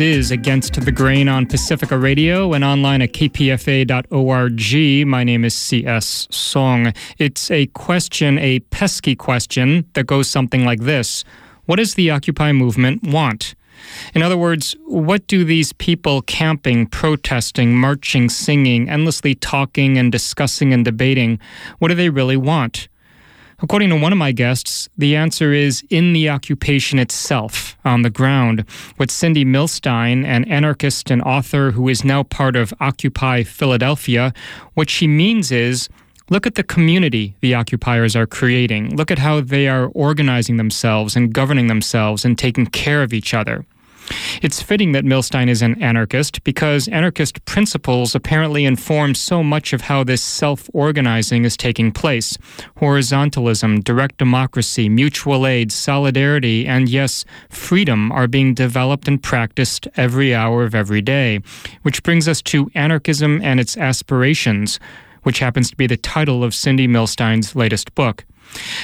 is Against the Grain on Pacifica Radio and online at kpfa.org. My name is C.S. Soong. It's a question, a pesky question, that goes something like this What does the Occupy movement want? In other words, what do these people camping, protesting, marching, singing, endlessly talking and discussing and debating, what do they really want? According to one of my guests, the answer is in the occupation itself, on the ground. What Cindy Milstein, an anarchist and author who is now part of Occupy Philadelphia, what she means is look at the community the occupiers are creating. Look at how they are organizing themselves and governing themselves and taking care of each other. It's fitting that Milstein is an anarchist because anarchist principles apparently inform so much of how this self organizing is taking place. Horizontalism, direct democracy, mutual aid, solidarity, and yes, freedom are being developed and practiced every hour of every day. Which brings us to Anarchism and Its Aspirations, which happens to be the title of Cindy Milstein's latest book.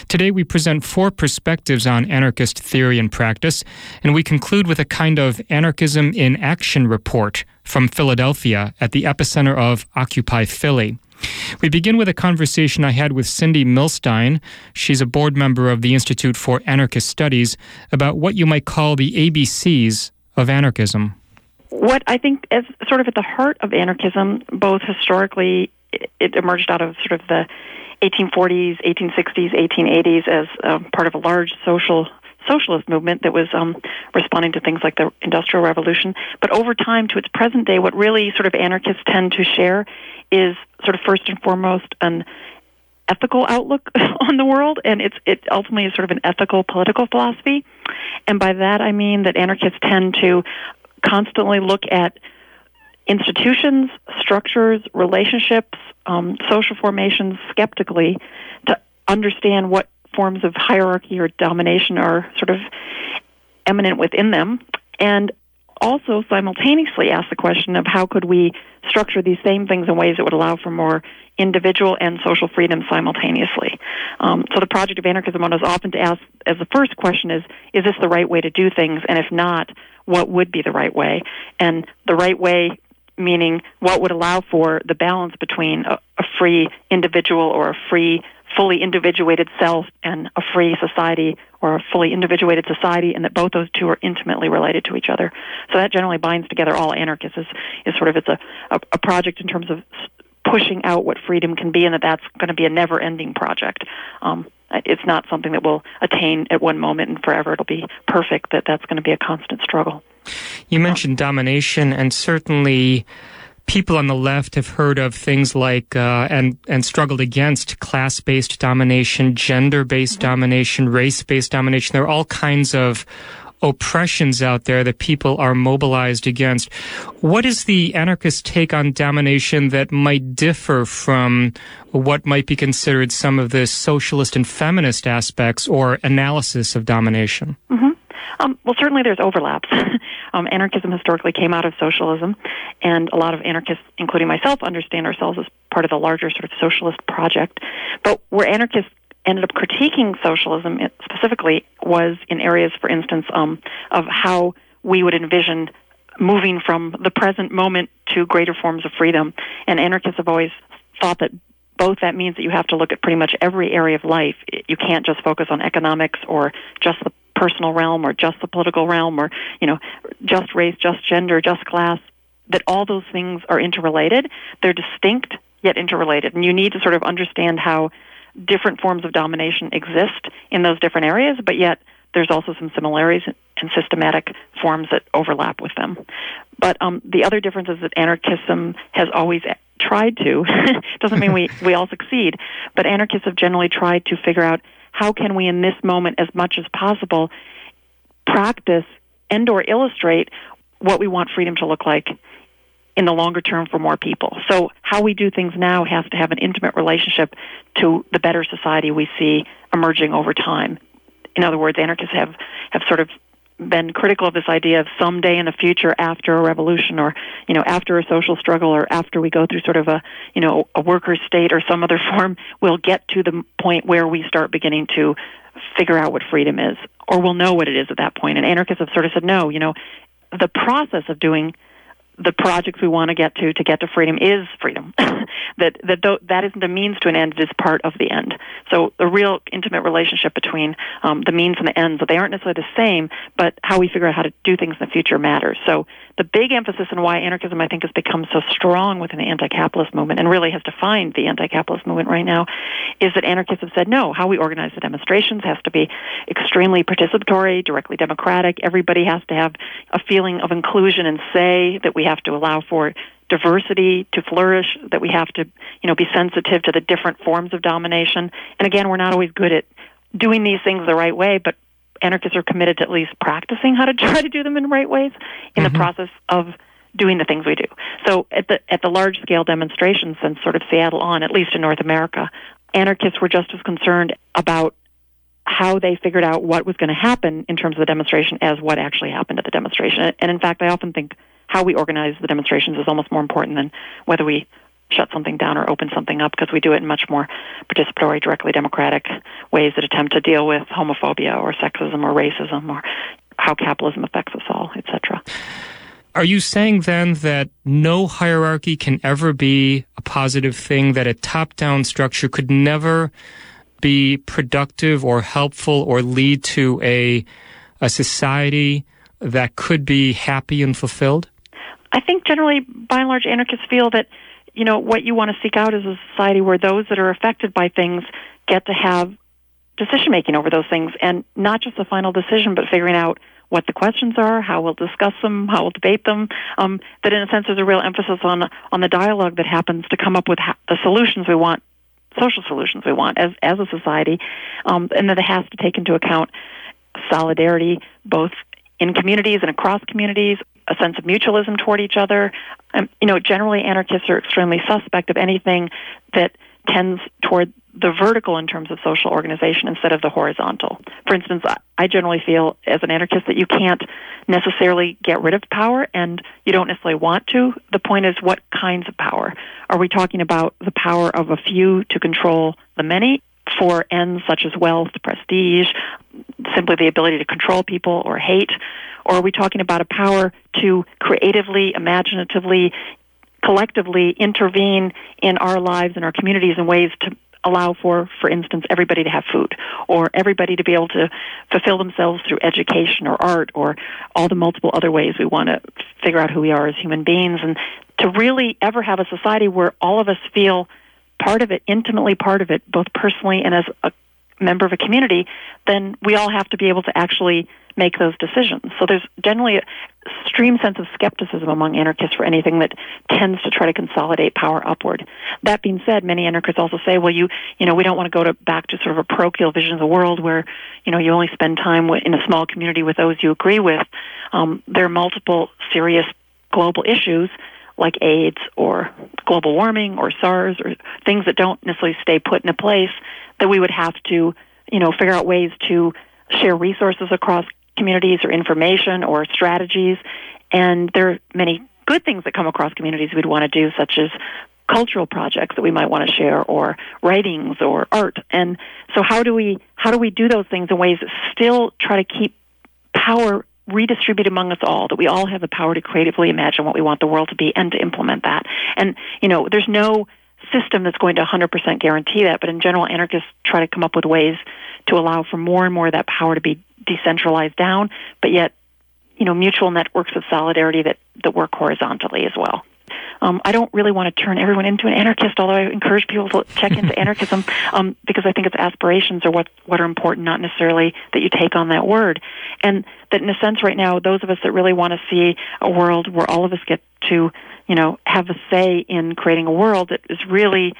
Today, we present four perspectives on anarchist theory and practice, and we conclude with a kind of anarchism in action report from Philadelphia at the epicenter of Occupy Philly. We begin with a conversation I had with Cindy Milstein. She's a board member of the Institute for Anarchist Studies about what you might call the ABCs of anarchism. What I think is sort of at the heart of anarchism, both historically, it emerged out of sort of the 1840s, 1860s, 1880s as um, part of a large social socialist movement that was um, responding to things like the Industrial Revolution. But over time, to its present day, what really sort of anarchists tend to share is sort of first and foremost an ethical outlook on the world, and it's it ultimately is sort of an ethical political philosophy. And by that, I mean that anarchists tend to constantly look at institutions, structures, relationships, um, social formations skeptically to understand what forms of hierarchy or domination are sort of eminent within them, and also simultaneously ask the question of how could we structure these same things in ways that would allow for more individual and social freedom simultaneously. Um, so the project of anarchism is often to ask as the first question is, is this the right way to do things? And if not, what would be the right way? And the right way meaning what would allow for the balance between a, a free individual or a free fully individuated self and a free society or a fully individuated society, and that both those two are intimately related to each other. So that generally binds together all anarchists. Is, is sort of it's a, a, a project in terms of pushing out what freedom can be, and that that's going to be a never-ending project. Um, it's not something that will attain at one moment and forever. It'll be perfect. That that's going to be a constant struggle. You mentioned domination, and certainly people on the left have heard of things like uh, and and struggled against class-based domination, gender-based domination, race-based domination. There are all kinds of oppressions out there that people are mobilized against. What is the anarchist take on domination that might differ from what might be considered some of the socialist and feminist aspects or analysis of domination? Mm-hmm. Um, well, certainly there's overlaps. um, anarchism historically came out of socialism, and a lot of anarchists, including myself, understand ourselves as part of the larger sort of socialist project. But where anarchists ended up critiquing socialism specifically was in areas, for instance, um, of how we would envision moving from the present moment to greater forms of freedom. And anarchists have always thought that both that means that you have to look at pretty much every area of life. You can't just focus on economics or just the personal realm or just the political realm or, you know, just race, just gender, just class, that all those things are interrelated. They're distinct yet interrelated. And you need to sort of understand how different forms of domination exist in those different areas, but yet there's also some similarities and systematic forms that overlap with them. But um, the other difference is that anarchism has always tried to, doesn't mean we, we all succeed, but anarchists have generally tried to figure out how can we in this moment as much as possible practice and or illustrate what we want freedom to look like in the longer term for more people. So how we do things now has to have an intimate relationship to the better society we see emerging over time. In other words, anarchists have, have sort of been critical of this idea of someday in the future after a revolution or you know after a social struggle or after we go through sort of a you know a worker state or some other form we'll get to the point where we start beginning to figure out what freedom is or we'll know what it is at that point. And anarchists have sort of said no you know the process of doing the projects we want to get to to get to freedom is freedom. that that th- that isn't a means to an end; it is part of the end. So the real intimate relationship between um, the means and the ends, that they aren't necessarily the same, but how we figure out how to do things in the future matters. So the big emphasis on why anarchism, I think, has become so strong within the anti-capitalist movement and really has defined the anti-capitalist movement right now, is that anarchists have said no. How we organize the demonstrations has to be extremely participatory, directly democratic. Everybody has to have a feeling of inclusion and say that we have to allow for diversity to flourish, that we have to, you know, be sensitive to the different forms of domination. And again, we're not always good at doing these things the right way, but anarchists are committed to at least practicing how to try to do them in the right ways in mm-hmm. the process of doing the things we do. So at the at the large scale demonstrations since sort of Seattle on, at least in North America, anarchists were just as concerned about how they figured out what was going to happen in terms of the demonstration as what actually happened at the demonstration. And in fact, I often think how we organize the demonstrations is almost more important than whether we shut something down or open something up because we do it in much more participatory, directly democratic ways that attempt to deal with homophobia or sexism or racism or how capitalism affects us all, etc. Are you saying then that no hierarchy can ever be a positive thing, that a top down structure could never be productive or helpful or lead to a, a society that could be happy and fulfilled? I think generally, by and large, anarchists feel that you know what you want to seek out is a society where those that are affected by things get to have decision making over those things, and not just the final decision, but figuring out what the questions are, how we'll discuss them, how we'll debate them. Um, that in a sense, there's a real emphasis on on the dialogue that happens to come up with ha- the solutions we want, social solutions we want as as a society, um, and that it has to take into account solidarity both in communities and across communities, a sense of mutualism toward each other. Um, you know, generally anarchists are extremely suspect of anything that tends toward the vertical in terms of social organization instead of the horizontal. For instance, I generally feel as an anarchist that you can't necessarily get rid of power and you don't necessarily want to. The point is what kinds of power? Are we talking about the power of a few to control the many for ends such as wealth, prestige, simply the ability to control people or hate? Or are we talking about a power to creatively, imaginatively, collectively intervene in our lives and our communities in ways to allow for, for instance, everybody to have food or everybody to be able to fulfill themselves through education or art or all the multiple other ways we want to figure out who we are as human beings and to really ever have a society where all of us feel part of it, intimately part of it, both personally and as a member of a community, then we all have to be able to actually make those decisions. So there's generally a extreme sense of skepticism among anarchists for anything that tends to try to consolidate power upward. That being said, many anarchists also say, well, you you know, we don't want to go to back to sort of a parochial vision of the world where you know you only spend time in a small community with those you agree with. Um, there are multiple serious global issues like AIDS or global warming or SARS or things that don't necessarily stay put in a place that we would have to, you know, figure out ways to share resources across communities or information or strategies. And there are many good things that come across communities we'd want to do, such as cultural projects that we might want to share or writings or art. And so how do we how do we do those things in ways that still try to keep power redistribute among us all, that we all have the power to creatively imagine what we want the world to be and to implement that. And, you know, there's no system that's going to 100% guarantee that, but in general, anarchists try to come up with ways to allow for more and more of that power to be decentralized down, but yet, you know, mutual networks of solidarity that, that work horizontally as well. Um, I don't really want to turn everyone into an anarchist, although I encourage people to check into anarchism um, because I think its aspirations are what what are important, not necessarily that you take on that word. And that, in a sense, right now, those of us that really want to see a world where all of us get to, you know, have a say in creating a world that is really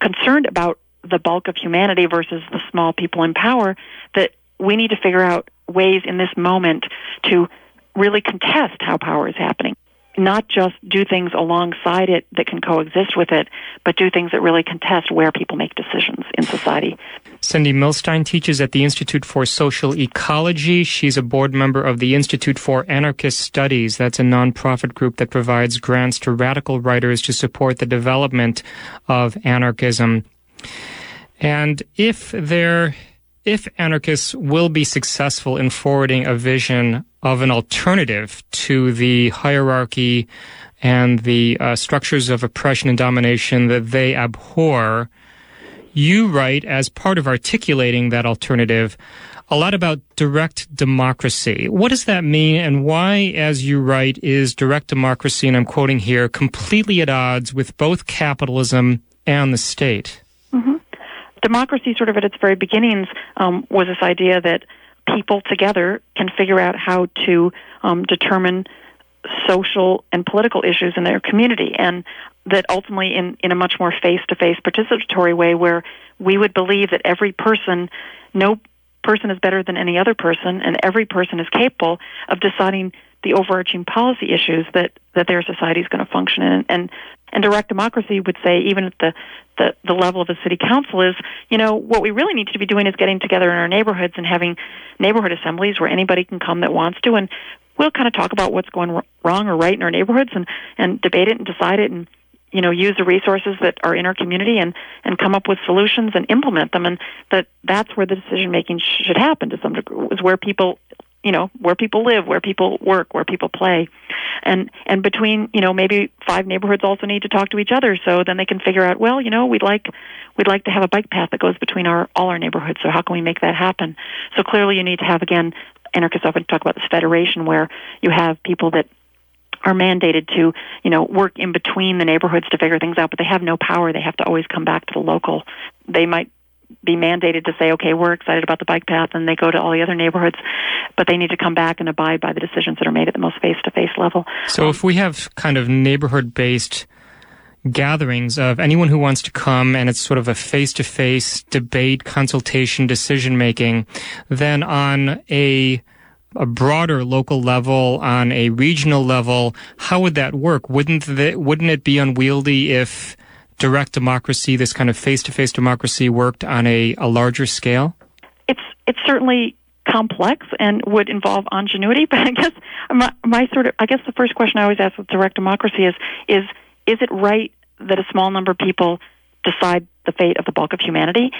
concerned about the bulk of humanity versus the small people in power, that we need to figure out ways in this moment to really contest how power is happening not just do things alongside it that can coexist with it, but do things that really contest where people make decisions in society. Cindy Milstein teaches at the Institute for Social Ecology. She's a board member of the Institute for Anarchist Studies. That's a nonprofit group that provides grants to radical writers to support the development of anarchism. And if there if anarchists will be successful in forwarding a vision of an alternative to the hierarchy and the uh, structures of oppression and domination that they abhor, you write as part of articulating that alternative a lot about direct democracy. What does that mean, and why, as you write, is direct democracy, and I'm quoting here, completely at odds with both capitalism and the state? Democracy, sort of at its very beginnings, um, was this idea that people together can figure out how to um, determine social and political issues in their community, and that ultimately, in, in a much more face to face participatory way, where we would believe that every person, no person is better than any other person, and every person is capable of deciding the overarching policy issues that, that their society is going to function in. And, and direct democracy would say, even at the, the, the level of a city council, is, you know, what we really need to be doing is getting together in our neighborhoods and having neighborhood assemblies where anybody can come that wants to. And we'll kind of talk about what's going wrong or right in our neighborhoods and, and debate it and decide it and you know use the resources that are in our community and and come up with solutions and implement them and that that's where the decision making should happen to some degree is where people you know where people live where people work where people play and and between you know maybe five neighborhoods also need to talk to each other so then they can figure out well you know we'd like we'd like to have a bike path that goes between our all our neighborhoods so how can we make that happen so clearly you need to have again anarchists often talk about this federation where you have people that are mandated to, you know, work in between the neighborhoods to figure things out, but they have no power. They have to always come back to the local. They might be mandated to say, okay, we're excited about the bike path, and they go to all the other neighborhoods, but they need to come back and abide by the decisions that are made at the most face to face level. So if we have kind of neighborhood based gatherings of anyone who wants to come and it's sort of a face to face debate, consultation, decision making, then on a a broader local level, on a regional level, how would that work? Wouldn't the, wouldn't it be unwieldy if direct democracy, this kind of face-to-face democracy, worked on a, a larger scale? It's it's certainly complex and would involve ingenuity. But I guess my, my sort of I guess the first question I always ask with direct democracy is is is it right that a small number of people decide the fate of the bulk of humanity?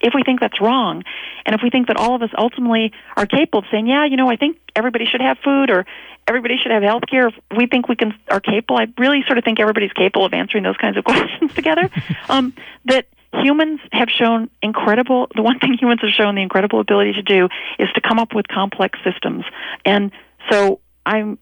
if we think that's wrong, and if we think that all of us ultimately are capable of saying, yeah, you know, I think everybody should have food or everybody should have health care, if we think we can are capable, I really sort of think everybody's capable of answering those kinds of questions together. um, that humans have shown incredible the one thing humans have shown the incredible ability to do is to come up with complex systems. And so I'm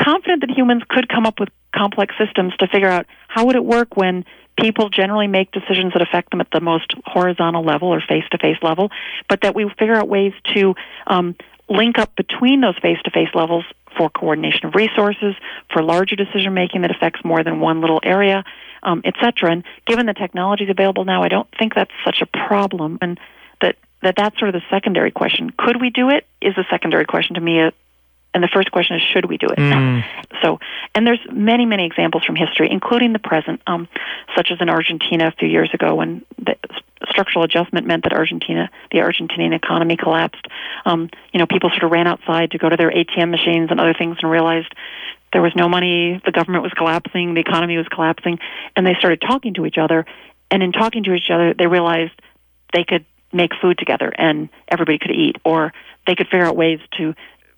confident that humans could come up with complex systems to figure out how would it work when people generally make decisions that affect them at the most horizontal level or face to face level, but that we figure out ways to um, link up between those face to face levels for coordination of resources, for larger decision making that affects more than one little area, um, et cetera. And given the technologies available now, I don't think that's such a problem. And that, that that's sort of the secondary question. Could we do it? Is the secondary question to me uh, and the first question is, should we do it? Mm. So, and there's many, many examples from history, including the present, um, such as in Argentina a few years ago when the structural adjustment meant that Argentina, the Argentinian economy collapsed. Um, you know, people sort of ran outside to go to their ATM machines and other things and realized there was no money, the government was collapsing, the economy was collapsing, and they started talking to each other. And in talking to each other, they realized they could make food together and everybody could eat, or they could figure out ways to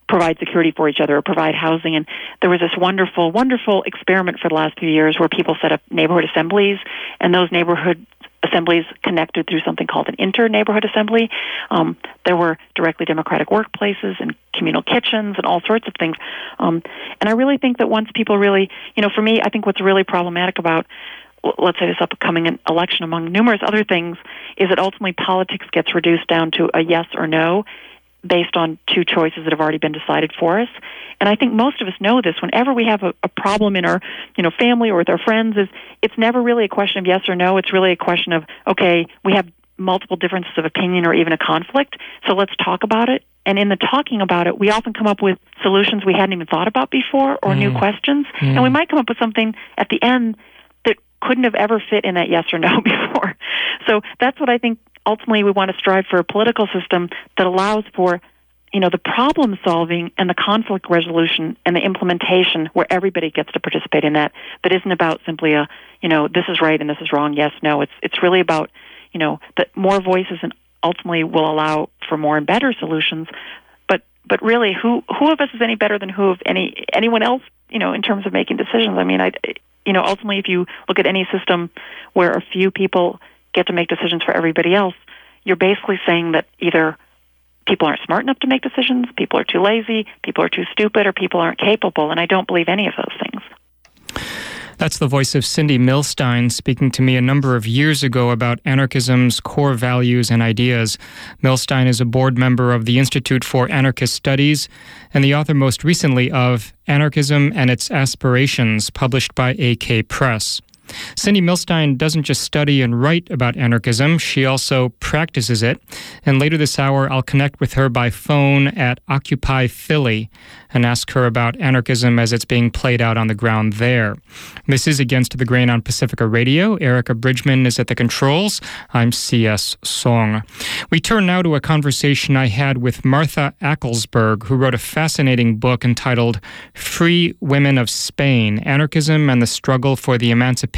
provide security for each other or provide housing. And there was this wonderful, wonderful experiment for the last few years where people set up neighborhood assemblies, and those neighborhood assemblies connected through something called an inter neighborhood assembly. Um, there were directly democratic workplaces and communal kitchens and all sorts of things. Um, and I really think that once people really, you know, for me, I think what's really problematic about let's say this upcoming election among numerous other things is that ultimately politics gets reduced down to a yes or no based on two choices that have already been decided for us. And I think most of us know this. Whenever we have a, a problem in our, you know, family or with our friends, is it's never really a question of yes or no. It's really a question of okay, we have multiple differences of opinion or even a conflict, so let's talk about it. And in the talking about it, we often come up with solutions we hadn't even thought about before or mm. new questions. Mm. And we might come up with something at the end that couldn't have ever fit in that yes or no before. So that's what I think ultimately we want to strive for a political system that allows for you know the problem solving and the conflict resolution and the implementation where everybody gets to participate in that that isn't about simply a you know this is right and this is wrong yes no it's it's really about you know that more voices and ultimately will allow for more and better solutions. But but really, who who of us is any better than who of any anyone else? You know, in terms of making decisions. I mean, I you know ultimately, if you look at any system where a few people get to make decisions for everybody else, you're basically saying that either people aren't smart enough to make decisions, people are too lazy, people are too stupid, or people aren't capable. And I don't believe any of those things. That's the voice of Cindy Milstein speaking to me a number of years ago about anarchism's core values and ideas. Milstein is a board member of the Institute for Anarchist Studies and the author most recently of Anarchism and Its Aspirations, published by AK Press. Cindy Milstein doesn't just study and write about anarchism, she also practices it. And later this hour, I'll connect with her by phone at Occupy Philly and ask her about anarchism as it's being played out on the ground there. This is Against the Grain on Pacifica Radio. Erica Bridgman is at the controls. I'm C.S. Soong. We turn now to a conversation I had with Martha Ackelsberg, who wrote a fascinating book entitled Free Women of Spain Anarchism and the Struggle for the Emancipation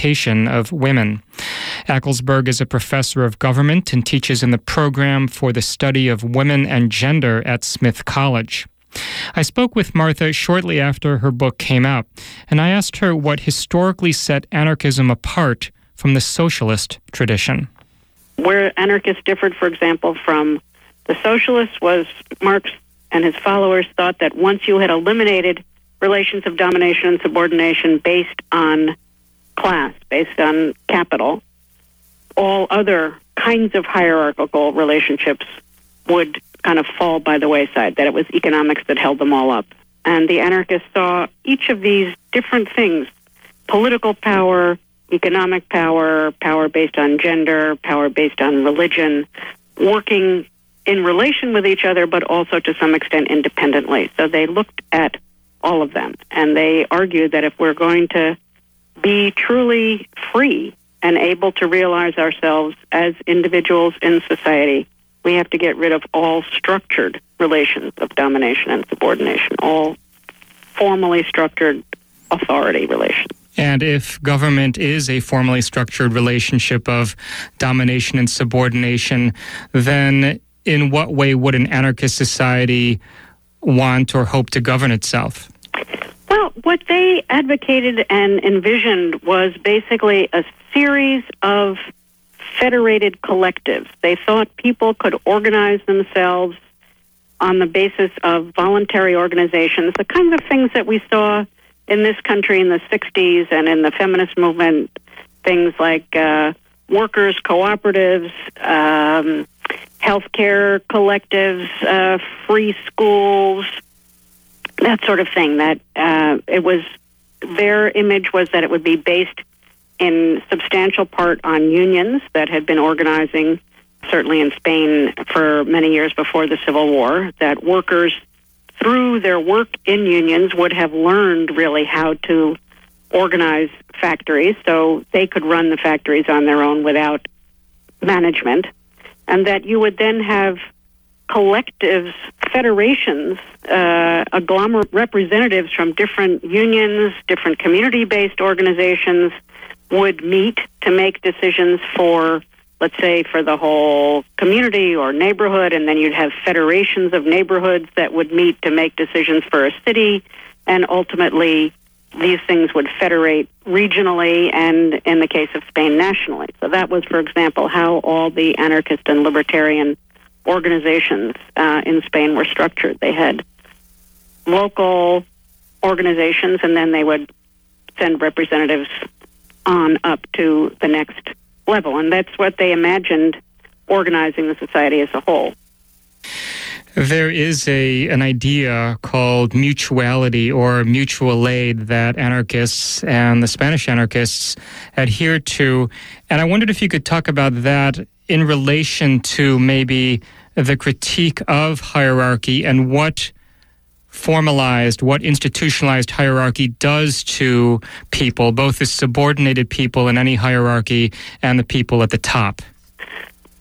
of Women. Ackelsberg is a professor of government and teaches in the program for the study of women and gender at Smith College. I spoke with Martha shortly after her book came out, and I asked her what historically set anarchism apart from the socialist tradition. Where anarchists differed, for example, from the socialists was Marx and his followers thought that once you had eliminated relations of domination and subordination based on class, based on capital, all other kinds of hierarchical relationships would kind of fall by the wayside, that it was economics that held them all up. And the anarchists saw each of these different things political power, economic power, power based on gender, power based on religion, working in relation with each other, but also to some extent independently. So they looked at all of them and they argued that if we're going to be truly free and able to realize ourselves as individuals in society, we have to get rid of all structured relations of domination and subordination, all formally structured authority relations. And if government is a formally structured relationship of domination and subordination, then in what way would an anarchist society want or hope to govern itself? Well, what they advocated and envisioned was basically a series of federated collectives. They thought people could organize themselves on the basis of voluntary organizations, the kinds of things that we saw in this country in the 60s and in the feminist movement, things like uh, workers' cooperatives, um, healthcare collectives, uh, free schools, that sort of thing. That uh, it was their image was that it would be based in substantial part on unions that had been organizing, certainly in Spain, for many years before the Civil War, that workers, through their work in unions, would have learned really how to organize factories so they could run the factories on their own without management, and that you would then have collectives, federations, uh, agglomerate representatives from different unions, different community based organizations would meet to make decisions for, let's say, for the whole community or neighborhood, and then you'd have federations of neighborhoods that would meet to make decisions for a city, and ultimately these things would federate regionally and, in the case of Spain, nationally. So that was, for example, how all the anarchist and libertarian organizations uh, in Spain were structured. They had local organizations, and then they would send representatives on up to the next level. And that's what they imagined organizing the society as a whole. There is a an idea called mutuality or mutual aid that anarchists and the Spanish anarchists adhere to, and I wondered if you could talk about that in relation to maybe the critique of hierarchy and what formalized, what institutionalized hierarchy does to people, both the subordinated people in any hierarchy and the people at the top.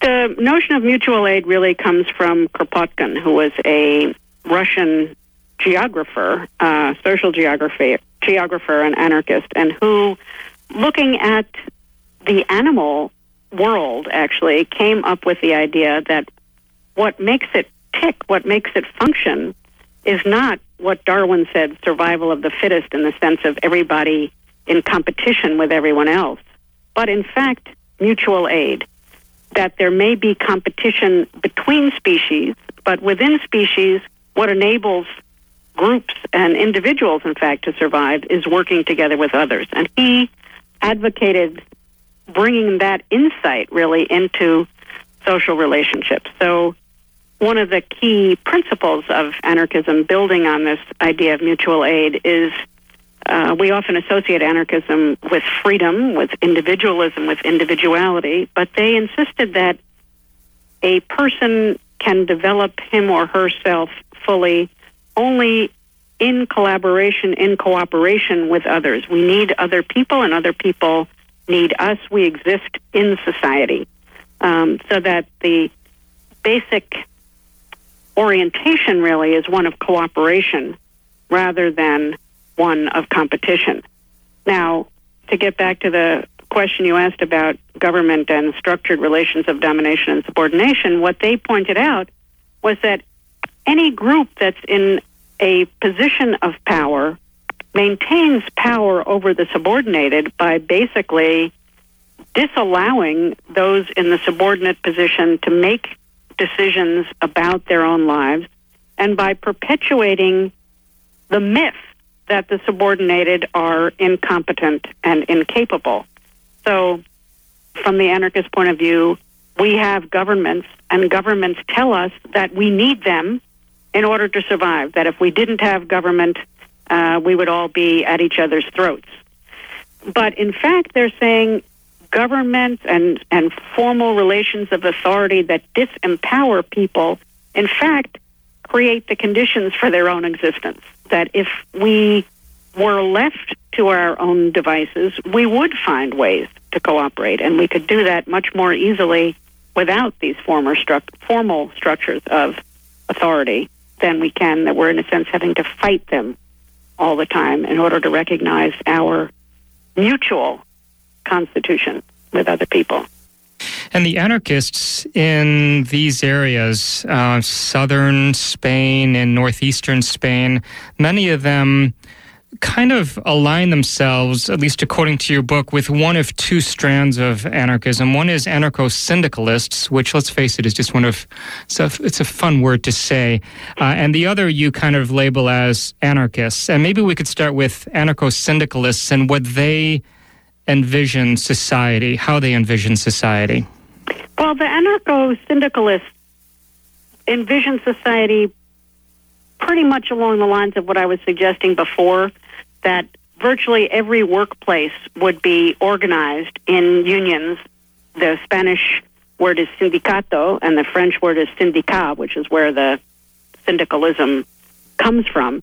The notion of mutual aid really comes from Kropotkin, who was a Russian geographer, uh, social geography, geographer and anarchist, and who, looking at the animal world, actually came up with the idea that what makes it tick, what makes it function, is not what Darwin said survival of the fittest in the sense of everybody in competition with everyone else, but in fact, mutual aid. That there may be competition between species, but within species, what enables groups and individuals, in fact, to survive is working together with others. And he advocated bringing that insight really into social relationships. So, one of the key principles of anarchism, building on this idea of mutual aid, is uh, we often associate anarchism with freedom, with individualism, with individuality, but they insisted that a person can develop him or herself fully only in collaboration, in cooperation with others. We need other people, and other people need us. We exist in society. Um, so that the basic orientation really is one of cooperation rather than one of competition. Now, to get back to the question you asked about government and structured relations of domination and subordination, what they pointed out was that any group that's in a position of power maintains power over the subordinated by basically disallowing those in the subordinate position to make decisions about their own lives and by perpetuating the myth that the subordinated are incompetent and incapable. So, from the anarchist point of view, we have governments, and governments tell us that we need them in order to survive, that if we didn't have government, uh, we would all be at each other's throats. But in fact, they're saying government and, and formal relations of authority that disempower people, in fact, create the conditions for their own existence. That if we were left to our own devices, we would find ways to cooperate, and we could do that much more easily without these former stru- formal structures of authority than we can, that we're in a sense having to fight them all the time in order to recognize our mutual constitution with other people. And the anarchists in these areas, uh, southern Spain and northeastern Spain, many of them kind of align themselves, at least according to your book, with one of two strands of anarchism. One is anarcho syndicalists, which, let's face it, is just one of, it's a, it's a fun word to say. Uh, and the other you kind of label as anarchists. And maybe we could start with anarcho syndicalists and what they envision society, how they envision society. Well, the anarcho syndicalists envision society pretty much along the lines of what I was suggesting before that virtually every workplace would be organized in unions. The Spanish word is sindicato, and the French word is syndicat, which is where the syndicalism comes from.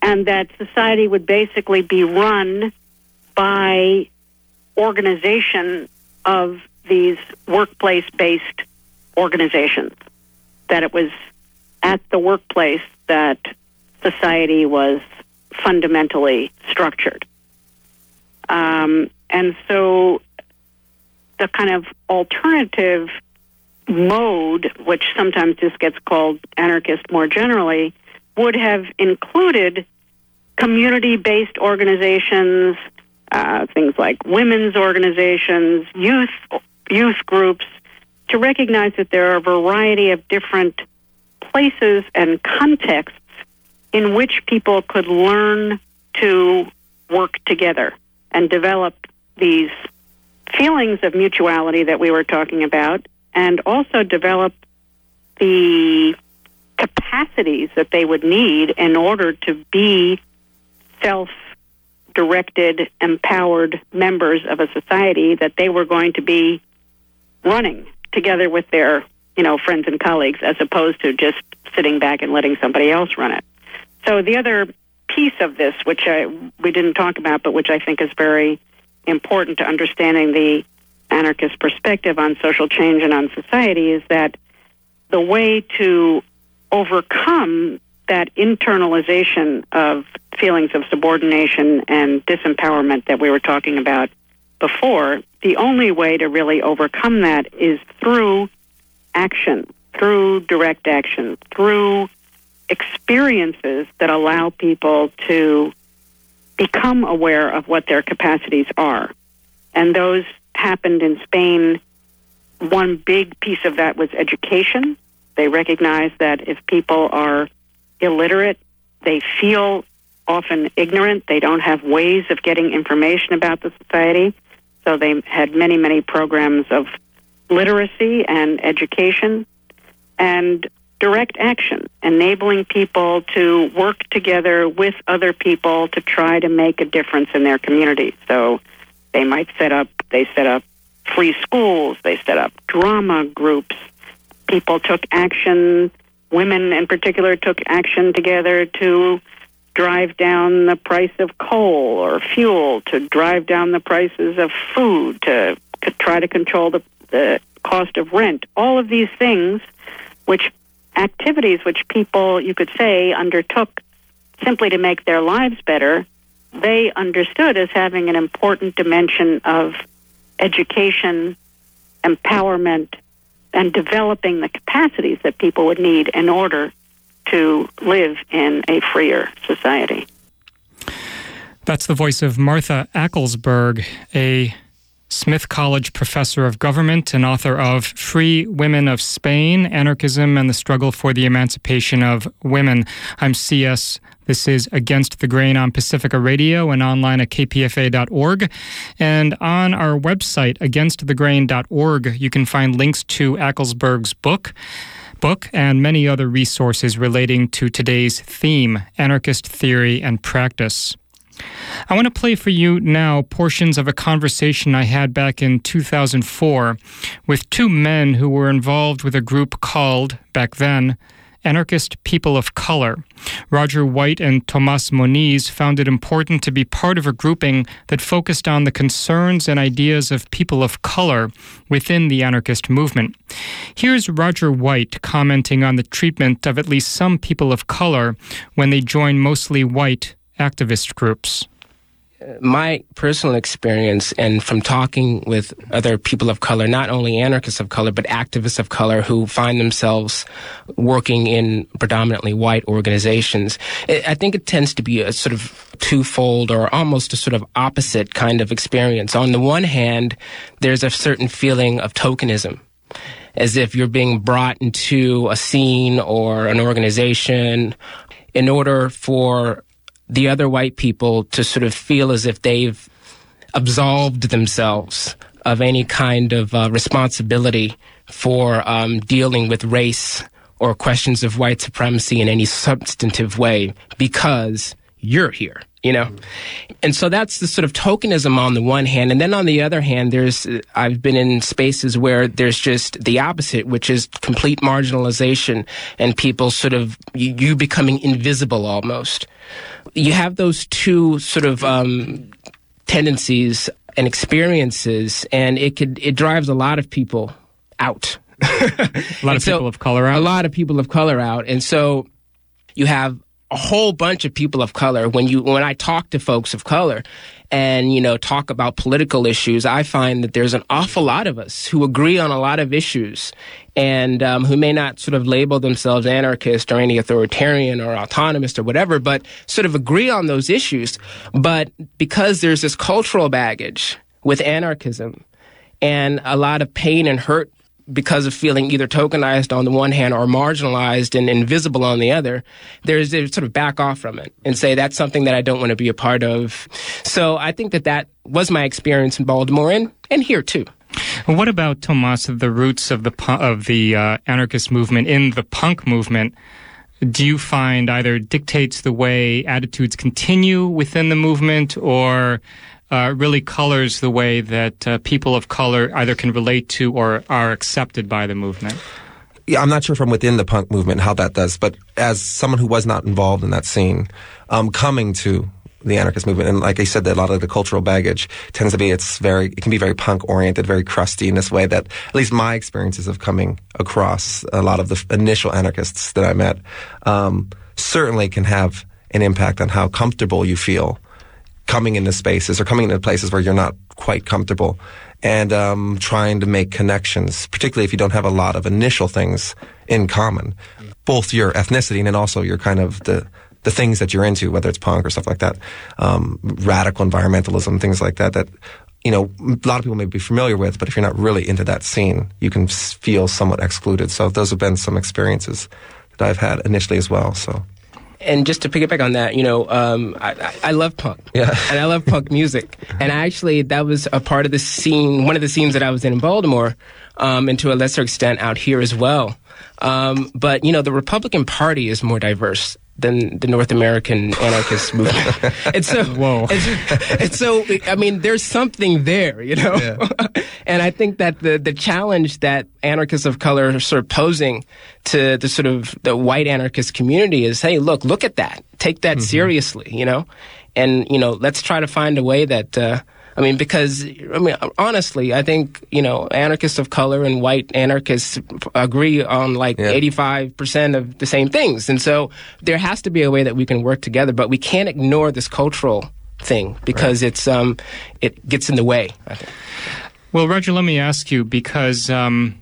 And that society would basically be run by organization of these workplace based organizations. That it was at the workplace that society was fundamentally structured. Um, and so the kind of alternative mode, which sometimes just gets called anarchist more generally, would have included community based organizations, uh, things like women's organizations, youth youth groups, to recognize that there are a variety of different places and contexts in which people could learn to work together and develop these feelings of mutuality that we were talking about, and also develop the capacities that they would need in order to be self directed, empowered members of a society that they were going to be running together with their you know friends and colleagues as opposed to just sitting back and letting somebody else run it so the other piece of this, which I, we didn't talk about, but which I think is very important to understanding the anarchist perspective on social change and on society, is that the way to overcome that internalization of feelings of subordination and disempowerment that we were talking about before, the only way to really overcome that is through action, through direct action, through experiences that allow people to become aware of what their capacities are. And those happened in Spain. One big piece of that was education. They recognize that if people are illiterate, they feel often ignorant. They don't have ways of getting information about the society. So they had many, many programs of literacy and education and direct action, enabling people to work together with other people to try to make a difference in their community. So they might set up, they set up free schools, they set up drama groups. People took action, women in particular took action together to drive down the price of coal or fuel, to drive down the prices of food, to, to try to control the, the cost of rent. All of these things, which activities which people, you could say, undertook simply to make their lives better, they understood as having an important dimension of education, empowerment, and developing the capacities that people would need in order to live in a freer society. That's the voice of Martha Ackelsberg, a Smith College professor of government and author of Free Women of Spain Anarchism and the Struggle for the Emancipation of Women. I'm CS. This is Against the Grain on Pacifica Radio and online at kpfa.org. And on our website, againstthegrain.org, you can find links to Ackelsberg's book book and many other resources relating to today's theme, anarchist theory and practice. I want to play for you now portions of a conversation I had back in 2004 with two men who were involved with a group called, back then, Anarchist People of Color. Roger White and Tomas Moniz found it important to be part of a grouping that focused on the concerns and ideas of people of color within the anarchist movement. Here's Roger White commenting on the treatment of at least some people of color when they join mostly white activist groups? my personal experience and from talking with other people of color, not only anarchists of color, but activists of color who find themselves working in predominantly white organizations, I think it tends to be a sort of twofold or almost a sort of opposite kind of experience. On the one hand, there's a certain feeling of tokenism as if you're being brought into a scene or an organization in order for the other white people to sort of feel as if they've absolved themselves of any kind of uh, responsibility for um, dealing with race or questions of white supremacy in any substantive way because you're here you know? And so that's the sort of tokenism on the one hand. And then on the other hand there's i've been in spaces where there's just the opposite which is complete marginalization and people sort of you, you becoming invisible almost you have those two sort of um, tendencies and experiences, and it could it drives a lot of people out. a lot of so, people of color out. A lot of people of color out, and so you have a whole bunch of people of color. When you when I talk to folks of color, and you know talk about political issues, I find that there's an awful lot of us who agree on a lot of issues, and um, who may not sort of label themselves anarchist or anti-authoritarian or autonomist or whatever, but sort of agree on those issues. But because there's this cultural baggage with anarchism and a lot of pain and hurt because of feeling either tokenized on the one hand or marginalized and invisible on the other, there's they sort of back off from it and say that's something that I don't want to be a part of. So I think that that was my experience in Baltimore and, and here too. What about Tomas? The roots of the of the uh, anarchist movement in the punk movement. Do you find either dictates the way attitudes continue within the movement, or uh, really colors the way that uh, people of color either can relate to or are accepted by the movement? Yeah, I'm not sure from within the punk movement how that does, but as someone who was not involved in that scene, um, coming to the anarchist movement, and like I said, a lot of the cultural baggage tends to be it's very it can be very punk oriented, very crusty in this way that at least my experiences of coming across a lot of the initial anarchists that I met um, certainly can have an impact on how comfortable you feel coming into spaces or coming into places where you're not quite comfortable and um, trying to make connections, particularly if you don't have a lot of initial things in common, both your ethnicity and then also your kind of the the things that you're into, whether it's punk or stuff like that, um, radical environmentalism, things like that. That you know, a lot of people may be familiar with, but if you're not really into that scene, you can feel somewhat excluded. So those have been some experiences that I've had initially as well. So and just to piggyback on that, you know, um, I, I, love punk. Yeah. And I love punk music. And actually, that was a part of the scene, one of the scenes that I was in in Baltimore, um, and to a lesser extent out here as well. Um, but, you know, the Republican Party is more diverse than the North American anarchist movement. it's so whoa. It's, it's, so. I mean, there's something there, you know. Yeah. and I think that the the challenge that anarchists of color are sort of posing to the sort of the white anarchist community is, hey, look, look at that, take that mm-hmm. seriously, you know, and you know, let's try to find a way that. Uh, I mean, because I mean, honestly, I think you know, anarchists of color and white anarchists agree on like eighty-five percent of the same things, and so there has to be a way that we can work together. But we can't ignore this cultural thing because right. it's um, it gets in the way. I think. Well, Roger, let me ask you because um,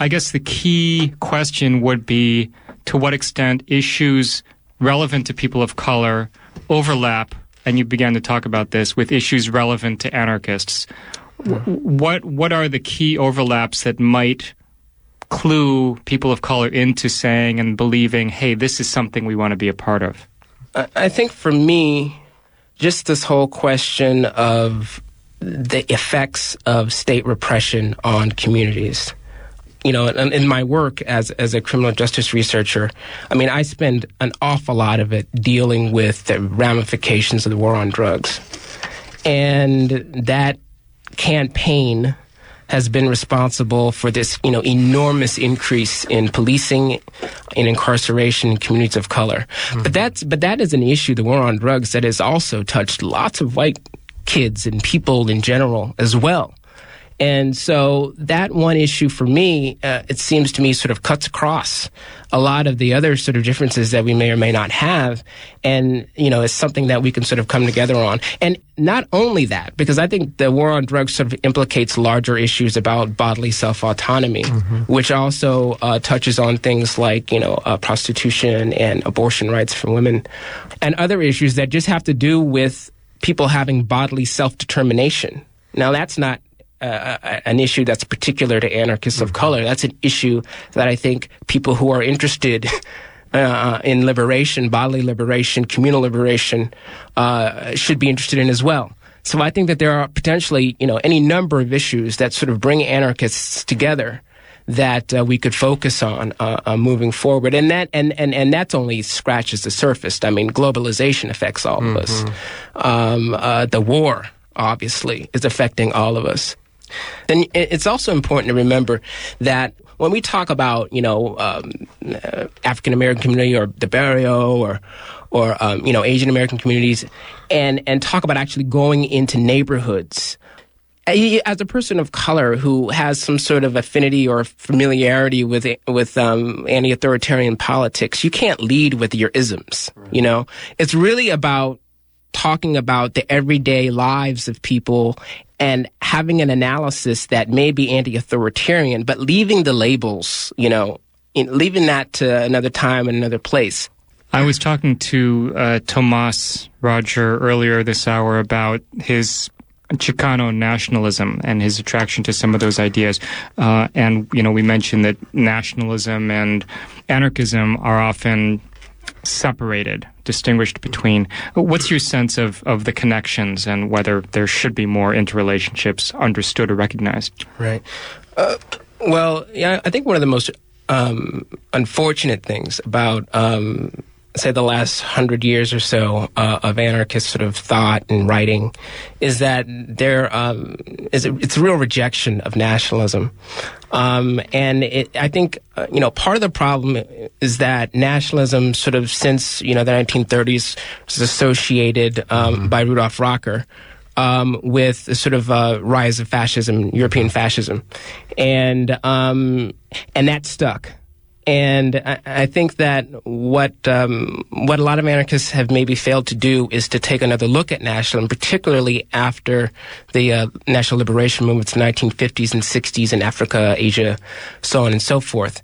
I guess the key question would be to what extent issues relevant to people of color overlap and you began to talk about this with issues relevant to anarchists. What what are the key overlaps that might clue people of color into saying and believing, "Hey, this is something we want to be a part of"? I think for me, just this whole question of the effects of state repression on communities you know, in, in, my work as as a criminal justice researcher, I mean, I spend an awful lot of it dealing with the ramifications of the war on drugs, and that campaign has been responsible for this, you know, enormous increase in policing, in incarceration in communities of color. Mm-hmm. But that's but that is an issue, the war on drugs, that has also touched lots of white kids and people in general as well. And so that one issue for me, uh, it seems to me, sort of cuts across a lot of the other sort of differences that we may or may not have. And, you know, it's something that we can sort of come together on. And not only that, because I think the war on drugs sort of implicates larger issues about bodily self autonomy, mm-hmm. which also uh, touches on things like, you know, uh, prostitution and abortion rights for women and other issues that just have to do with people having bodily self determination. Now, that's not uh, an issue that's particular to anarchists of mm-hmm. color. That's an issue that I think people who are interested uh, in liberation, bodily liberation, communal liberation, uh, should be interested in as well. So I think that there are potentially, you know, any number of issues that sort of bring anarchists together that uh, we could focus on uh, uh, moving forward, and that and, and and that's only scratches the surface. I mean, globalization affects all mm-hmm. of us. Mm-hmm. Um, uh, the war, obviously, is affecting all of us. And it's also important to remember that when we talk about, you know, um, uh, African American community or the barrio or or um, you know Asian American communities, and and talk about actually going into neighborhoods. As a person of color who has some sort of affinity or familiarity with with um, anti-authoritarian politics, you can't lead with your isms. Right. You know, it's really about talking about the everyday lives of people and having an analysis that may be anti-authoritarian, but leaving the labels, you know, leaving that to another time and another place. I was talking to uh, Tomas Roger earlier this hour about his Chicano nationalism and his attraction to some of those ideas. Uh, and, you know, we mentioned that nationalism and anarchism are often separated, distinguished between. What's your sense of, of the connections and whether there should be more interrelationships understood or recognized? Right. Uh, well, yeah, I think one of the most um, unfortunate things about um, say the last hundred years or so uh, of anarchist sort of thought and writing is that there um, is a, it's a real rejection of nationalism, um, and it, I think uh, you know part of the problem is that nationalism sort of since you know the 1930s was associated um, mm-hmm. by Rudolf Rocker. Um, with the sort of uh, rise of fascism, European fascism, and um, and that stuck And I, I think that what um, what a lot of anarchists have maybe failed to do is to take another look at nationalism, particularly after the uh, national liberation movements in the 1950s and 60s in Africa, Asia, so on and so forth.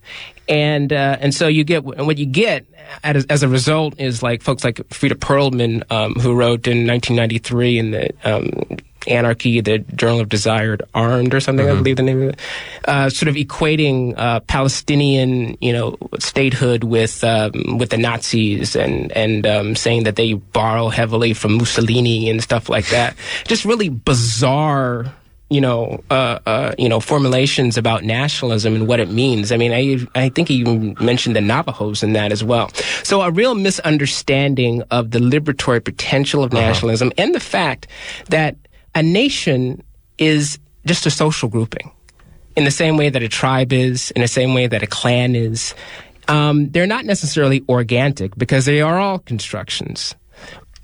And uh, and so you get what you get as, as, a result is like folks like Fredy Perlman, um, who wrote in 1993 in the um, Anarchy, the Journal of Desire Armed, or something, mm-hmm. I believe the name of it, uh, sort of equating uh, Palestinian, you know, statehood with um, with the Nazis, and and um, saying that they borrow heavily from Mussolini and stuff like that. Just really bizarre you know, uh, uh, you know, formulations about nationalism and what it means. I mean, I I think he even mentioned the Navajos in that as well. So a real misunderstanding of the liberatory potential of uh-huh. nationalism and the fact that a nation is just a social grouping in the same way that a tribe is, in the same way that a clan is. Um, they're not necessarily organic because they are all constructions.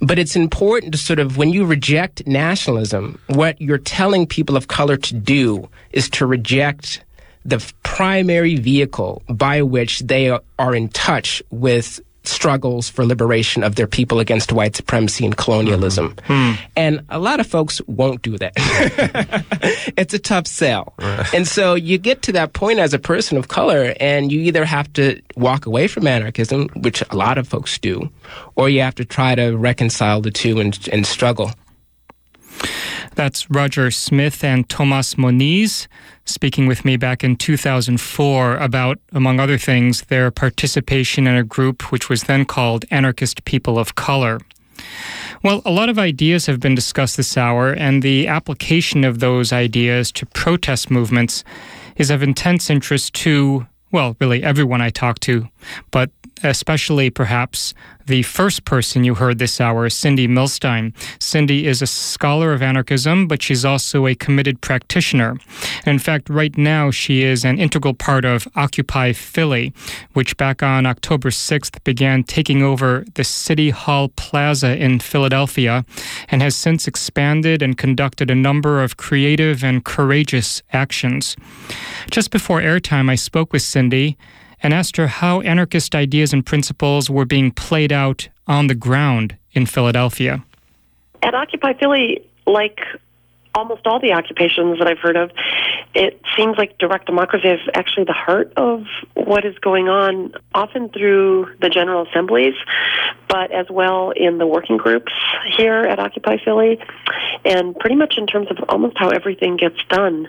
But it's important to sort of, when you reject nationalism, what you're telling people of color to do is to reject the primary vehicle by which they are in touch with struggles for liberation of their people against white supremacy and colonialism. Mm-hmm. And a lot of folks won't do that. it's a tough sell. Right. And so you get to that point as a person of color, and you either have to walk away from anarchism, which a lot of folks do, or you have to try to reconcile the two and, and struggle. That's Roger Smith and Tomas Moniz speaking with me back in 2004 about, among other things, their participation in a group which was then called Anarchist People of Color. Well, a lot of ideas have been discussed this hour, and the application of those ideas to protest movements is of intense interest to, well, really everyone I talk to, but especially perhaps the first person you heard this hour Cindy Milstein. Cindy is a scholar of anarchism, but she's also a committed practitioner. In fact, right now, she is an integral part of Occupy Philly, which back on October 6th began taking over the City Hall Plaza in Philadelphia and has since expanded and conducted a number of creative and courageous actions. Just before airtime, I spoke with Cindy and asked her how anarchist ideas and principles were being played out on the ground in Philadelphia. At Occupy Philly, like almost all the occupations that I've heard of, it seems like direct democracy is actually the heart of what is going on, often through the General Assemblies, but as well in the working groups here at Occupy Philly, and pretty much in terms of almost how everything gets done.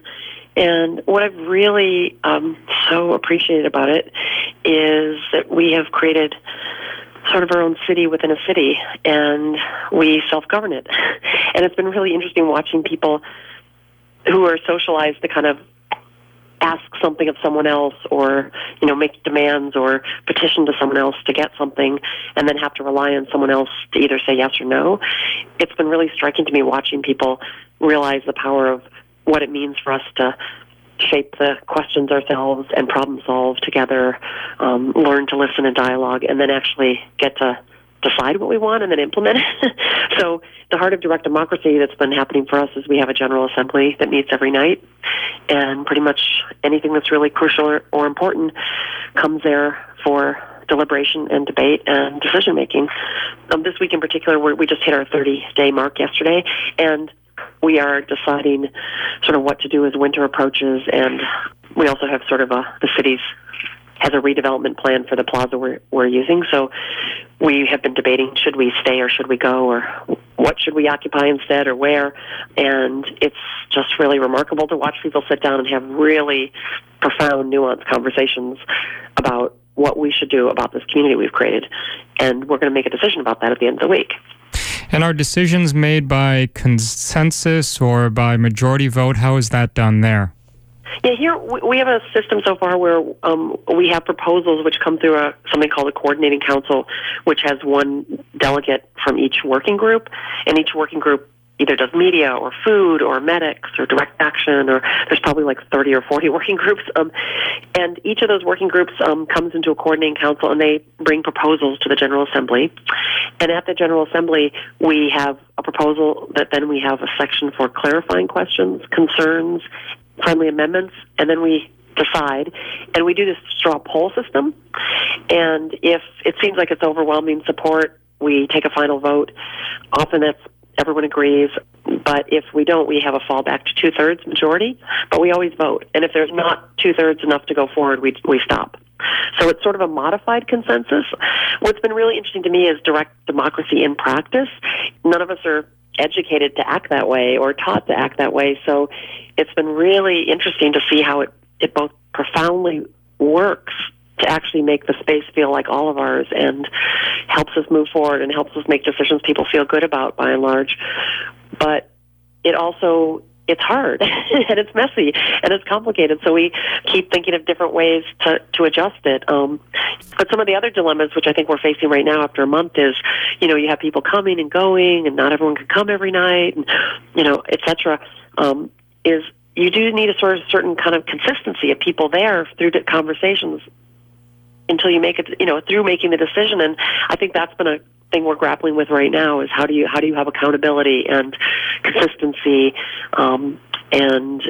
And what I've really um, so appreciated about it is that we have created sort of our own city within a city, and we self-govern it. And it's been really interesting watching people who are socialized to kind of ask something of someone else or you know make demands or petition to someone else to get something and then have to rely on someone else to either say yes or no it's been really striking to me watching people realize the power of what it means for us to shape the questions ourselves and problem solve together, um, learn to listen and dialogue, and then actually get to decide what we want and then implement it. so the heart of direct democracy that's been happening for us is we have a general assembly that meets every night, and pretty much anything that's really crucial or, or important comes there for deliberation and debate and decision making. Um, this week in particular, we just hit our 30 day mark yesterday, and we are deciding sort of what to do as winter approaches, and we also have sort of a the city's has a redevelopment plan for the plaza we're, we're using. So we have been debating should we stay or should we go or what should we occupy instead or where. And it's just really remarkable to watch people sit down and have really profound, nuanced conversations about what we should do about this community we've created. And we're going to make a decision about that at the end of the week. And are decisions made by consensus or by majority vote? How is that done there? Yeah, here we have a system so far where um, we have proposals which come through a something called a coordinating council, which has one delegate from each working group, and each working group either does media or food or medics or direct action or there's probably like 30 or 40 working groups um, and each of those working groups um, comes into a coordinating council and they bring proposals to the general assembly and at the general assembly we have a proposal that then we have a section for clarifying questions concerns friendly amendments and then we decide. And we do this straw poll system. And if it seems like it's overwhelming support, we take a final vote. Often that's everyone agrees. But if we don't, we have a fallback to two thirds majority. But we always vote. And if there's not two thirds enough to go forward, we, we stop. So it's sort of a modified consensus. What's been really interesting to me is direct democracy in practice. None of us are educated to act that way or taught to act that way. So it's been really interesting to see how it, it both profoundly works to actually make the space feel like all of ours and helps us move forward and helps us make decisions people feel good about by and large. But it also it's hard and it's messy and it's complicated. So we keep thinking of different ways to, to adjust it. Um, but some of the other dilemmas, which I think we're facing right now after a month, is you know you have people coming and going, and not everyone can come every night, and you know, etc. Um, is you do need a sort of certain kind of consistency of people there through the conversations until you make it, you know, through making the decision. And I think that's been a thing we're grappling with right now is how do you how do you have accountability and consistency um, and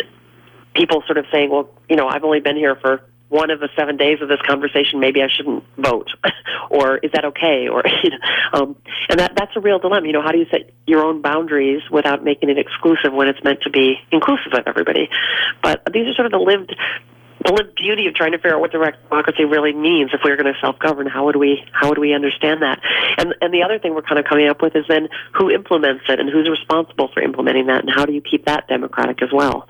people sort of saying, well, you know, I've only been here for one of the seven days of this conversation, maybe I shouldn't vote, or is that okay? Or you know, um, and that that's a real dilemma. You know, how do you set your own boundaries without making it exclusive when it's meant to be inclusive of everybody? But these are sort of the lived the beauty of trying to figure out what direct democracy really means if we're going to self-govern how would we how would we understand that? And and the other thing we're kind of coming up with is then who implements it and who's responsible for implementing that and how do you keep that democratic as well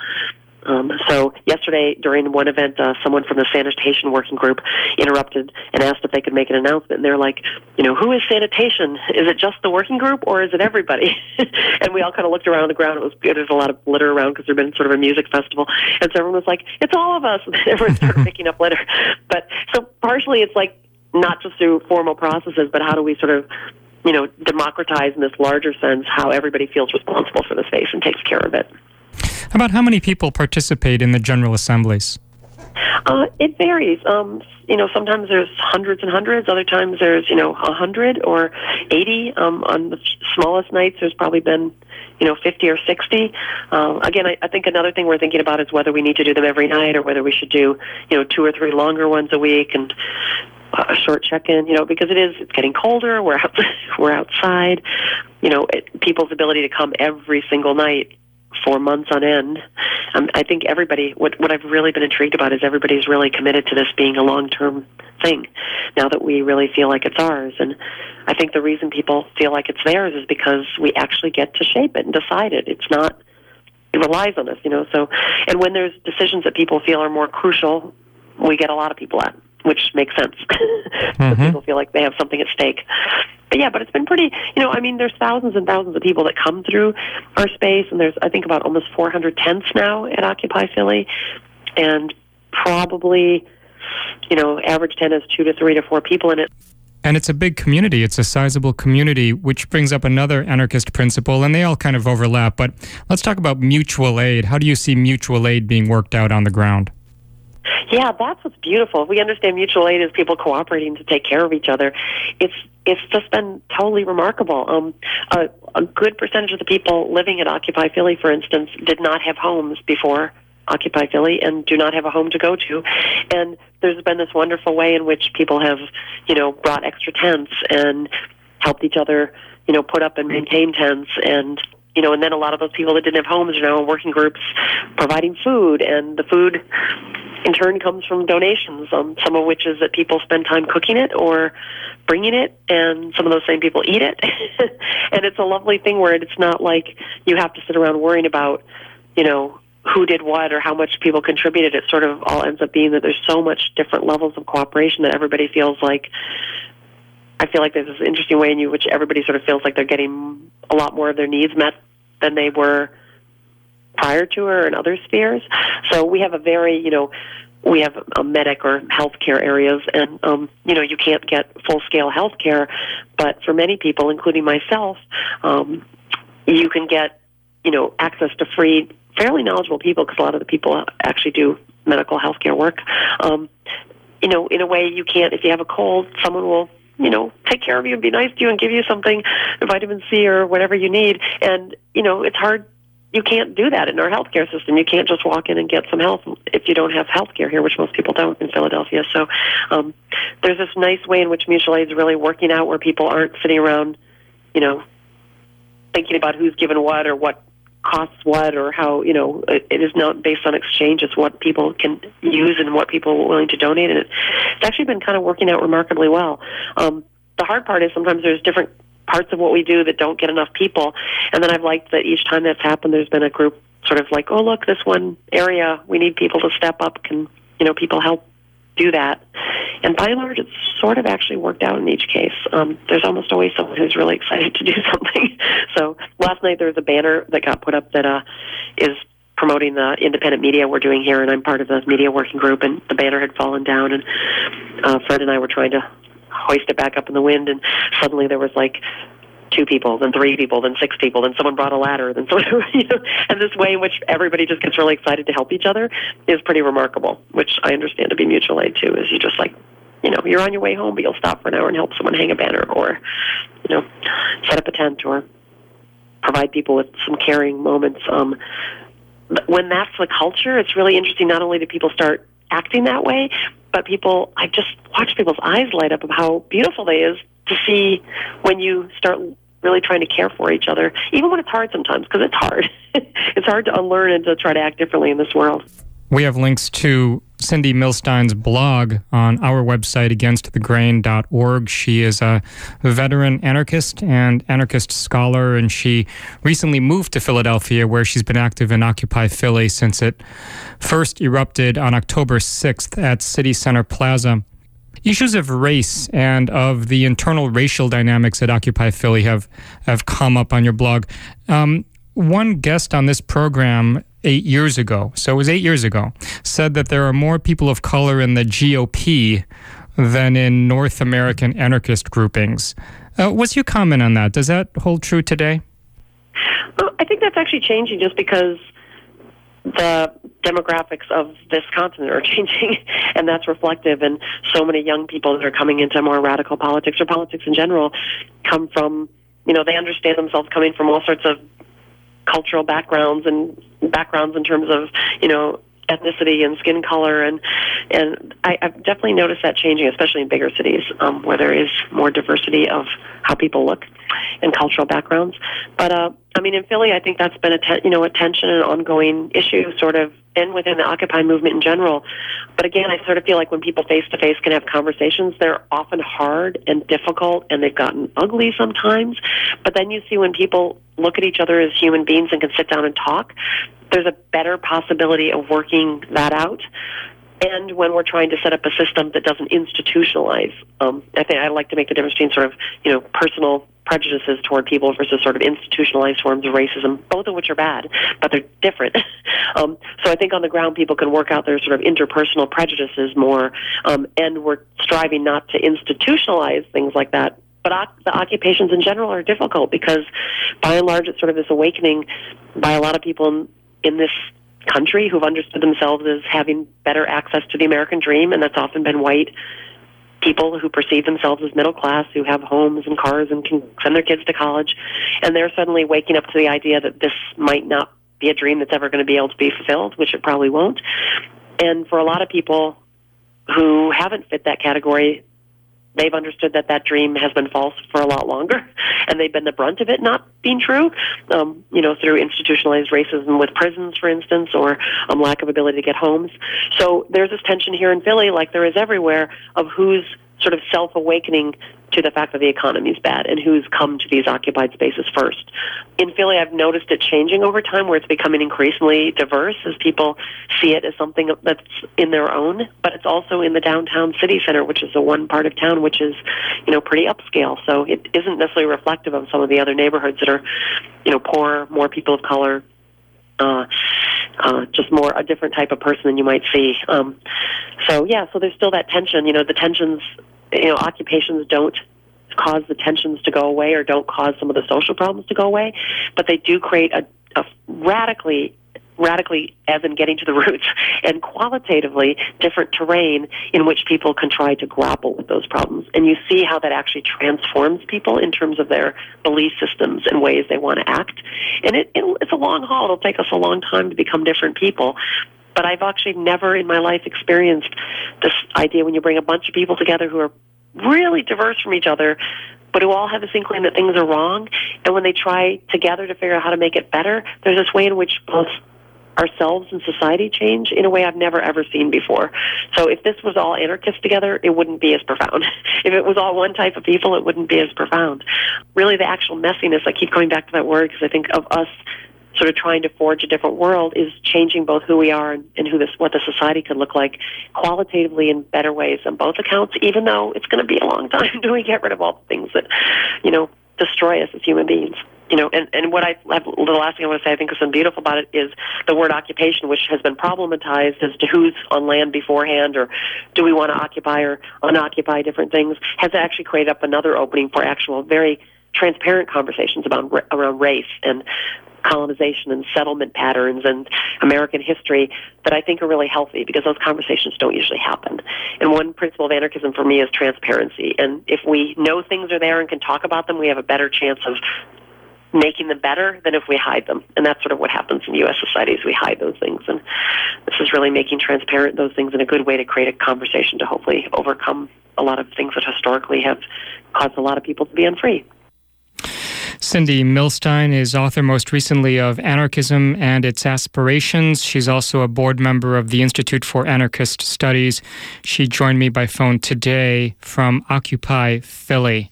um, so yesterday during one event, uh, someone from the sanitation working group interrupted and asked if they could make an announcement. And they're like, you know, who is sanitation? Is it just the working group or is it everybody? and we all kind of looked around the ground. It was. There's a lot of litter around because there'd been sort of a music festival, and so everyone was like, it's all of us. And everyone started picking up litter. But so partially, it's like not just through formal processes, but how do we sort of you know, democratize in this larger sense how everybody feels responsible for the space and takes care of it. About how many people participate in the General Assemblies? Uh, it varies. Um, you know, sometimes there's hundreds and hundreds. Other times there's you know a hundred or eighty. Um, on the smallest nights, there's probably been you know fifty or sixty. Uh, again, I, I think another thing we're thinking about is whether we need to do them every night or whether we should do you know two or three longer ones a week and a short check-in, you know, because it is it's getting colder. We're out, we're outside. You know, it, people's ability to come every single night for months on end. Um, I think everybody, what, what I've really been intrigued about is everybody's really committed to this being a long term thing now that we really feel like it's ours. And I think the reason people feel like it's theirs is because we actually get to shape it and decide it. It's not, it relies on us, you know. So, and when there's decisions that people feel are more crucial, we get a lot of people at which makes sense. mm-hmm. people feel like they have something at stake. But yeah, but it's been pretty, you know, I mean, there's thousands and thousands of people that come through our space, and there's, I think, about almost 400 tents now at Occupy Philly, and probably, you know, average tent has two to three to four people in it. And it's a big community. It's a sizable community, which brings up another anarchist principle, and they all kind of overlap. But let's talk about mutual aid. How do you see mutual aid being worked out on the ground? Yeah, that's what's beautiful. We understand mutual aid as people cooperating to take care of each other. It's it's just been totally remarkable. Um, a, a good percentage of the people living at Occupy Philly, for instance, did not have homes before Occupy Philly and do not have a home to go to. And there's been this wonderful way in which people have, you know, brought extra tents and helped each other, you know, put up and maintain tents and you know, and then a lot of those people that didn't have homes are now in working groups providing food, and the food in turn comes from donations, um, some of which is that people spend time cooking it or bringing it, and some of those same people eat it. and it's a lovely thing where it's not like you have to sit around worrying about, you know, who did what or how much people contributed. It sort of all ends up being that there's so much different levels of cooperation that everybody feels like. I feel like there's this interesting way in which everybody sort of feels like they're getting a lot more of their needs met than they were prior to her in other spheres. So we have a very, you know, we have a medic or healthcare areas, and um, you know you can't get full scale healthcare, but for many people, including myself, um, you can get you know access to free, fairly knowledgeable people because a lot of the people actually do medical healthcare work. Um, you know, in a way you can't. If you have a cold, someone will you know, take care of you and be nice to you and give you something, vitamin C or whatever you need. And, you know, it's hard you can't do that in our healthcare system. You can't just walk in and get some help if you don't have healthcare here, which most people don't in Philadelphia. So um, there's this nice way in which mutual aid is really working out, where people aren't sitting around, you know, thinking about who's given what or what costs what or how you know it, it is not based on exchange it's what people can use and what people are willing to donate and it's actually been kind of working out remarkably well um, the hard part is sometimes there's different parts of what we do that don't get enough people. And then I've liked that each time that's happened, there's been a group sort of like, oh, look, this one area, we need people to step up. Can, you know, people help do that? And by and large, it's sort of actually worked out in each case. Um, there's almost always someone who's really excited to do something. so last night there was a banner that got put up that uh, is promoting the independent media we're doing here, and I'm part of the media working group. And the banner had fallen down, and uh, Fred and I were trying to hoist it back up in the wind, and suddenly there was like two people, then three people, then six people, then someone brought a ladder, then someone, you know, and this way in which everybody just gets really excited to help each other is pretty remarkable, which I understand to be mutual aid too, is you just like, you know, you're on your way home, but you'll stop for an hour and help someone hang a banner or, you know, set up a tent or provide people with some caring moments. Um, when that's the culture, it's really interesting. Not only do people start acting that way, but people, I just watch people's eyes light up of how beautiful they is to see when you start really trying to care for each other, even when it's hard sometimes, because it's hard. it's hard to unlearn and to try to act differently in this world. We have links to Cindy Milstein's blog on our website, againstthegrain.org. She is a veteran anarchist and anarchist scholar, and she recently moved to Philadelphia, where she's been active in Occupy Philly since it first erupted on October 6th at City Center Plaza. Issues of race and of the internal racial dynamics at Occupy Philly have, have come up on your blog. Um, one guest on this program eight years ago, so it was eight years ago, said that there are more people of color in the GOP than in North American anarchist groupings. Uh, what's your comment on that? Does that hold true today? Well, I think that's actually changing just because the demographics of this continent are changing, and that's reflective. And so many young people that are coming into more radical politics or politics in general come from, you know, they understand themselves coming from all sorts of cultural backgrounds and backgrounds in terms of you know ethnicity and skin color and and I, I've definitely noticed that changing, especially in bigger cities um, where there is more diversity of how people look and cultural backgrounds. But uh, I mean, in Philly, I think that's been a te- you know a tension and ongoing issue, sort of, and within the Occupy movement in general. But again, I sort of feel like when people face to face can have conversations, they're often hard and difficult, and they've gotten ugly sometimes. But then you see when people look at each other as human beings and can sit down and talk, there's a better possibility of working that out. And when we're trying to set up a system that doesn't institutionalize, um, I think I like to make the difference between sort of you know personal prejudices toward people versus sort of institutionalized forms of racism, both of which are bad, but they're different. um, so I think on the ground, people can work out their sort of interpersonal prejudices more, um, and we're striving not to institutionalize things like that. But the occupations in general are difficult because, by and large, it's sort of this awakening by a lot of people in, in this country who've understood themselves as having better access to the American dream, and that's often been white people who perceive themselves as middle class, who have homes and cars and can send their kids to college, and they're suddenly waking up to the idea that this might not be a dream that's ever going to be able to be fulfilled, which it probably won't. And for a lot of people who haven't fit that category, they've understood that that dream has been false for a lot longer, and they've been the brunt of it not being true. Um, you know, through institutionalized racism with prisons, for instance, or um, lack of ability to get homes. So there's this tension here in Philly, like there is everywhere, of who's sort of self awakening to the fact that the economy is bad and who's come to these occupied spaces first. In Philly, I've noticed it changing over time where it's becoming increasingly diverse as people see it as something that's in their own, but it's also in the downtown city center, which is the one part of town which is, you know, pretty upscale. So it isn't necessarily reflective of some of the other neighborhoods that are, you know, poor, more people of color, uh, uh, just more a different type of person than you might see. Um, so yeah, so there's still that tension. You know, the tensions. You know, occupations don't cause the tensions to go away or don't cause some of the social problems to go away, but they do create a, a radically radically, as in getting to the roots, and qualitatively different terrain in which people can try to grapple with those problems. And you see how that actually transforms people in terms of their belief systems and ways they want to act. And it, it, it's a long haul. It'll take us a long time to become different people but I've actually never in my life experienced this idea when you bring a bunch of people together who are really diverse from each other, but who all have this inkling that things are wrong. And when they try together to figure out how to make it better, there's this way in which both ourselves and society change in a way I've never ever seen before. So if this was all anarchists together, it wouldn't be as profound. if it was all one type of people, it wouldn't be as profound. Really, the actual messiness, I keep coming back to that word because I think of us sort of trying to forge a different world is changing both who we are and, who this what the society could look like qualitatively in better ways on both accounts even though it's going to be a long time until we get rid of all the things that you know destroy us as human beings you know, and, and what I have, the last thing I want to say I think is so beautiful about it is the word occupation, which has been problematized as to who's on land beforehand or do we want to occupy or unoccupy different things, has actually created up another opening for actual very transparent conversations about around race and colonization and settlement patterns and American history that I think are really healthy because those conversations don't usually happen. And one principle of anarchism for me is transparency. And if we know things are there and can talk about them, we have a better chance of making them better than if we hide them. And that's sort of what happens in U.S. society is We hide those things. And this is really making transparent those things in a good way to create a conversation to hopefully overcome a lot of things that historically have caused a lot of people to be unfree. Cindy Milstein is author most recently of Anarchism and Its Aspirations. She's also a board member of the Institute for Anarchist Studies. She joined me by phone today from Occupy Philly.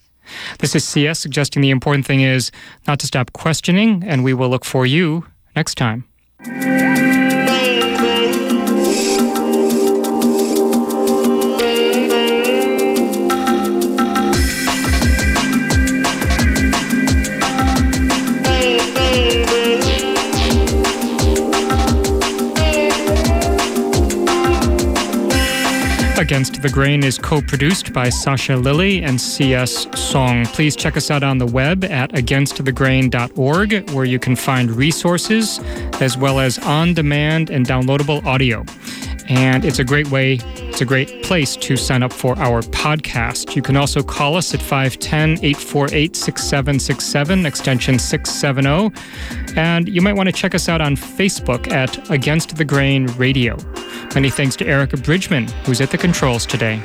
This is CS suggesting the important thing is not to stop questioning, and we will look for you next time. Against the Grain is co produced by Sasha Lilley and C.S. Soong. Please check us out on the web at againstthegrain.org, where you can find resources as well as on demand and downloadable audio. And it's a great way, it's a great place to sign up for our podcast. You can also call us at 510 848 6767, extension 670. And you might want to check us out on Facebook at Against the Grain Radio. Many thanks to Erica Bridgman, who's at the controls today.